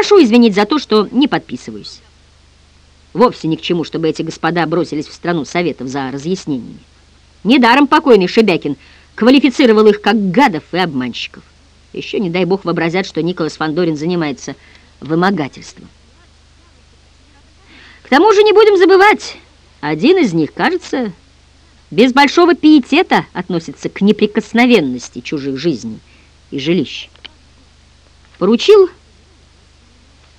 Прошу извинить за то, что не подписываюсь. Вовсе ни к чему, чтобы эти господа бросились в страну советов за разъяснениями. Недаром покойный Шебякин квалифицировал их как гадов и обманщиков. Еще, не дай бог, вообразят, что Николас Фандорин занимается вымогательством. К тому же не будем забывать, один из них, кажется, без большого пиетета относится к неприкосновенности чужих жизней и жилищ. Поручил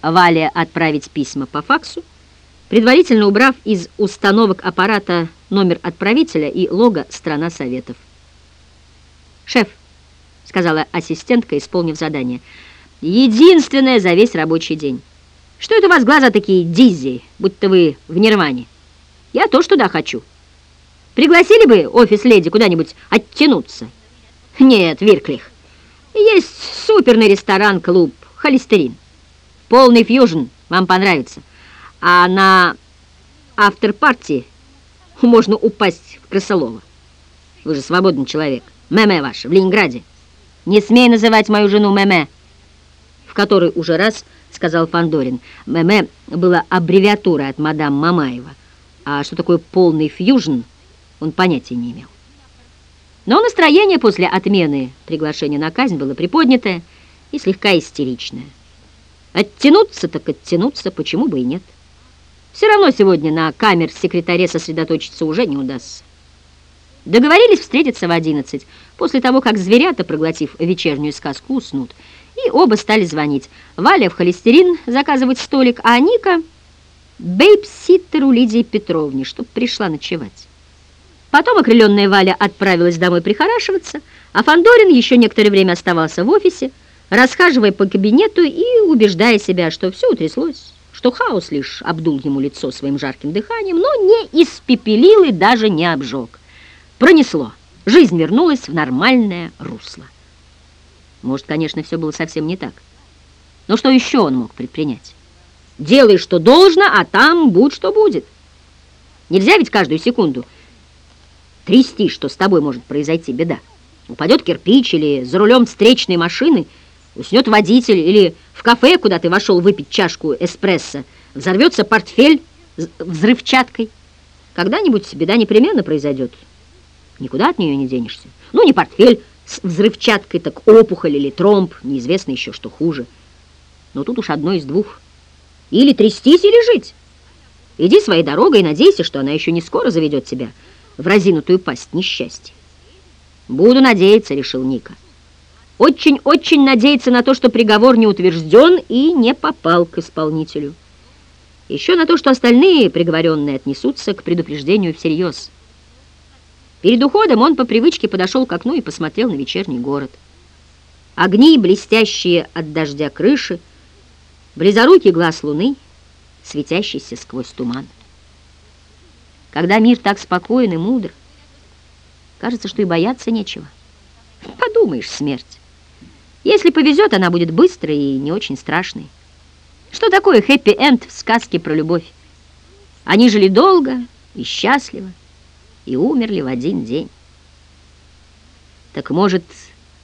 Вале отправить письма по факсу, предварительно убрав из установок аппарата номер отправителя и лого «Страна Советов». «Шеф», — сказала ассистентка, исполнив задание, — «единственное за весь рабочий день. Что это у вас глаза такие диззи, будто вы в нирване? Я тоже туда хочу. Пригласили бы офис-леди куда-нибудь оттянуться?» «Нет, Вирклих, есть суперный ресторан-клуб «Холестерин». Полный фьюжн, вам понравится. А на автор-партии можно упасть в крысолова. Вы же свободный человек. Меме ваша, в Ленинграде. Не смей называть мою жену Меме, в которой уже раз сказал Фандорин. Меме была аббревиатурой от мадам Мамаева, а что такое полный фьюжн, он понятия не имел. Но настроение после отмены приглашения на казнь было приподнятое и слегка истеричное. Оттянуться так оттянуться, почему бы и нет. Все равно сегодня на камер-секретаре сосредоточиться уже не удастся. Договорились встретиться в одиннадцать, после того, как зверята, проглотив вечернюю сказку, уснут. И оба стали звонить. Валя в холестерин заказывать столик, а Ника бейбситтеру Лидии Петровне, чтоб пришла ночевать. Потом окрыленная Валя отправилась домой прихорашиваться, а Фандорин еще некоторое время оставался в офисе, расхаживая по кабинету и убеждая себя, что все утряслось, что хаос лишь обдул ему лицо своим жарким дыханием, но не испепелил и даже не обжег. Пронесло. Жизнь вернулась в нормальное русло. Может, конечно, все было совсем не так. Но что еще он мог предпринять? Делай, что должно, а там будь, что будет. Нельзя ведь каждую секунду трясти, что с тобой может произойти беда. Упадет кирпич или за рулем встречной машины – Уснет водитель или в кафе, куда ты вошел выпить чашку эспрессо, взорвется портфель взрывчаткой. Когда-нибудь беда непременно произойдет. Никуда от нее не денешься. Ну, не портфель с взрывчаткой, так опухоль или тромб, неизвестно еще, что хуже. Но тут уж одно из двух. Или трястись, или жить. Иди своей дорогой и надейся, что она еще не скоро заведет тебя в разинутую пасть несчастья. «Буду надеяться», — решил Ника. Очень-очень надеется на то, что приговор не утвержден и не попал к исполнителю. Еще на то, что остальные приговоренные отнесутся к предупреждению всерьез. Перед уходом он по привычке подошел к окну и посмотрел на вечерний город. Огни, блестящие от дождя крыши, близорукий глаз луны, светящийся сквозь туман. Когда мир так спокоен и мудр, кажется, что и бояться нечего. Подумаешь, смерть. Если повезет, она будет быстрой и не очень страшной. Что такое хэппи-энд в сказке про любовь? Они жили долго и счастливо, и умерли в один день. Так может,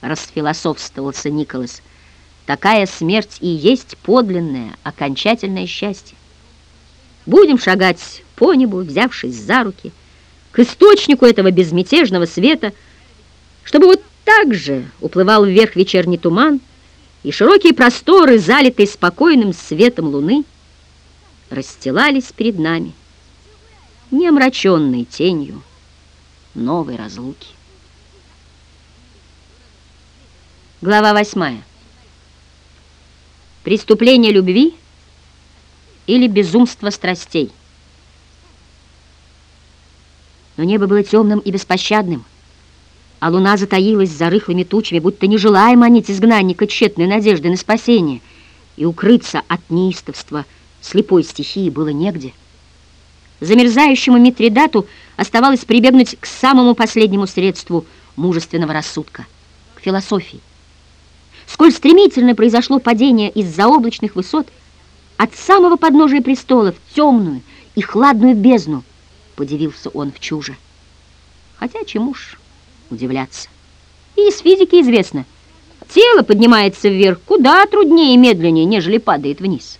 расфилософствовался Николас, такая смерть и есть подлинное, окончательное счастье. Будем шагать по небу, взявшись за руки, к источнику этого безмятежного света, чтобы вот также уплывал вверх вечерний туман, и широкие просторы, залитые спокойным светом луны, расстилались перед нами, не омраченной тенью новой разлуки. Глава восьмая. Преступление любви или безумство страстей. Но небо было темным и беспощадным, а луна затаилась за рыхлыми тучами, будто не желая манить изгнанника тщетной надежды на спасение, и укрыться от неистовства слепой стихии было негде. Замерзающему Митридату оставалось прибегнуть к самому последнему средству мужественного рассудка, к философии. Сколь стремительно произошло падение из заоблачных высот, от самого подножия престола в темную и хладную бездну, подивился он в чуже. Хотя чему ж удивляться. И из физики известно, Тело поднимается вверх куда труднее и медленнее, нежели падает вниз.